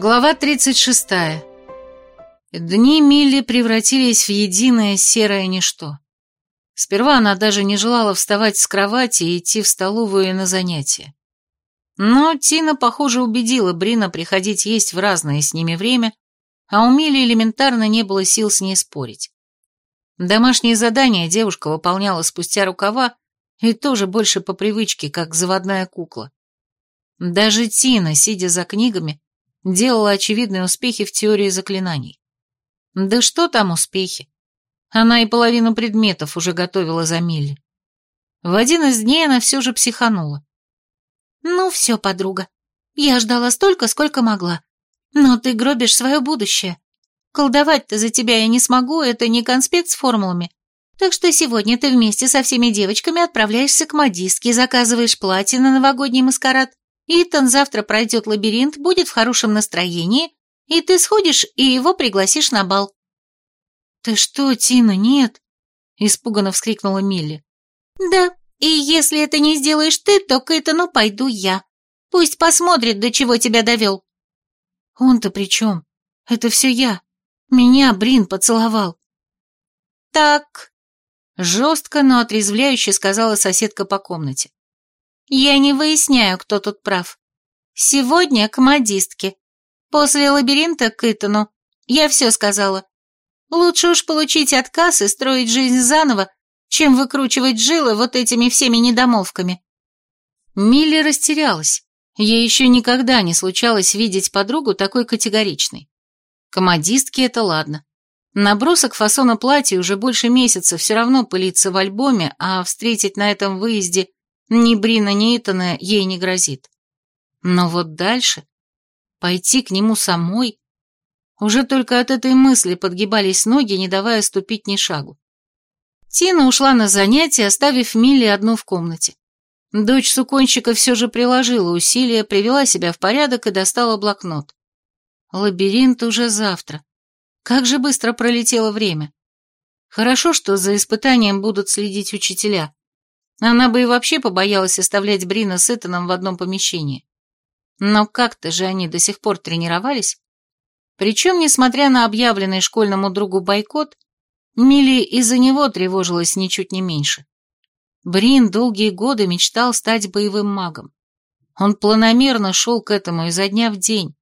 Глава 36. Дни Милли превратились в единое серое ничто. Сперва она даже не желала вставать с кровати и идти в столовую и на занятия. Но Тина, похоже, убедила Брина приходить есть в разное с ними время, а у Милли элементарно не было сил с ней спорить. Домашние задания девушка выполняла спустя рукава и тоже больше по привычке, как заводная кукла. Даже Тина, сидя за книгами, делала очевидные успехи в теории заклинаний. Да что там успехи? Она и половину предметов уже готовила за Милли. В один из дней она все же психанула. «Ну все, подруга, я ждала столько, сколько могла. Но ты гробишь свое будущее. Колдовать-то за тебя я не смогу, это не конспект с формулами. Так что сегодня ты вместе со всеми девочками отправляешься к модистке, заказываешь платье на новогодний маскарад Итан завтра пройдет лабиринт, будет в хорошем настроении, и ты сходишь и его пригласишь на бал». «Ты что, Тина, нет?» – испуганно вскрикнула Милли. «Да, и если это не сделаешь ты, то к Итану пойду я. Пусть посмотрит, до чего тебя довел». «Он-то при чем? Это все я. Меня Брин поцеловал». «Так», – жестко, но отрезвляюще сказала соседка по комнате. Я не выясняю, кто тут прав. Сегодня к модистке. После лабиринта к Итану. Я все сказала. Лучше уж получить отказ и строить жизнь заново, чем выкручивать жилы вот этими всеми недомолвками. Милли растерялась. Ей еще никогда не случалось видеть подругу такой категоричной. Комодистки это ладно. Набросок фасона платья уже больше месяца все равно пылится в альбоме, а встретить на этом выезде ни Брина, ни Итана ей не грозит. Но вот дальше... Пойти к нему самой... Уже только от этой мысли подгибались ноги, не давая ступить ни шагу. Тина ушла на занятия, оставив Милли одну в комнате. Дочь суконщика все же приложила усилия, привела себя в порядок и достала блокнот. Лабиринт уже завтра. Как же быстро пролетело время. Хорошо, что за испытанием будут следить учителя. Она бы и вообще побоялась оставлять Брина с Итаном в одном помещении. Но как-то же они до сих пор тренировались. Причем, несмотря на объявленный школьному другу бойкот, Милли из-за него тревожилась ничуть не меньше. Брин долгие годы мечтал стать боевым магом. Он планомерно шел к этому изо дня в день.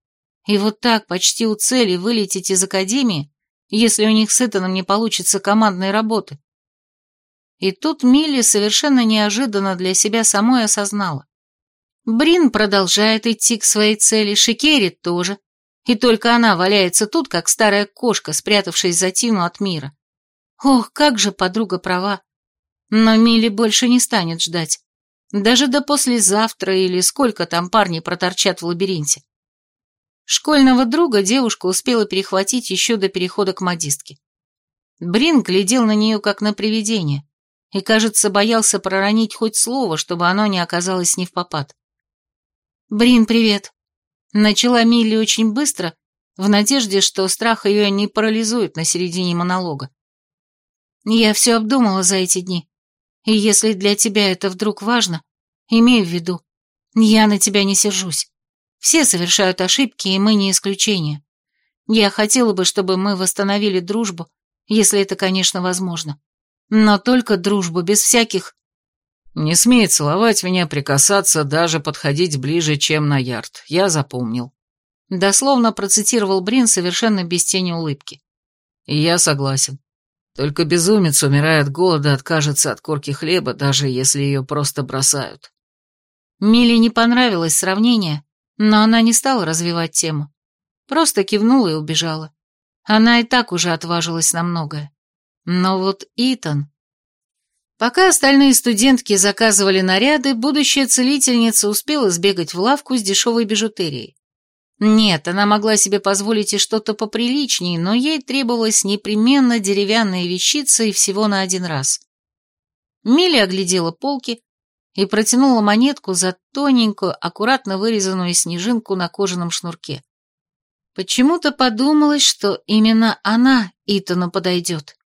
И вот так почти у цели вылететь из академии, если у них с Итаном не получится командной работы. И тут Милли совершенно неожиданно для себя самой осознала. Брин продолжает идти к своей цели, Шикерит тоже. И только она валяется тут, как старая кошка, спрятавшись за Тину от мира. Ох, как же подруга права. Но Милли больше не станет ждать. Даже до послезавтра или сколько там парни проторчат в лабиринте. Школьного друга девушка успела перехватить еще до перехода к модистке. Брин глядел на нее как на привидение, и, кажется, боялся проронить хоть слово, чтобы оно не оказалось не в попад. «Брин, привет!» Начала Милли очень быстро, в надежде, что страх ее не парализует на середине монолога. «Я все обдумала за эти дни, и если для тебя это вдруг важно, имей в виду, я на тебя не сержусь. Все совершают ошибки, и мы не исключение. Я хотела бы, чтобы мы восстановили дружбу, если это, конечно, возможно. Но только дружбу, без всяких... Не смей целовать меня, прикасаться, даже подходить ближе, чем на ярд. Я запомнил. Дословно процитировал Брин совершенно без тени улыбки. И я согласен. Только безумец умирает от голода, откажется от корки хлеба, даже если ее просто бросают. Миле не понравилось сравнение, но она не стала развивать тему. Просто кивнула и убежала. Она и так уже отважилась на многое. Но вот Итан... Пока остальные студентки заказывали наряды, будущая целительница успела сбегать в лавку с дешевой бижутерией. Нет, она могла себе позволить и что-то поприличнее, но ей требовалась непременно деревянная вещица и всего на один раз. Милли оглядела полки и протянула монетку за тоненькую, аккуратно вырезанную снежинку на кожаном шнурке. Почему-то подумалось, что именно она Итану подойдет.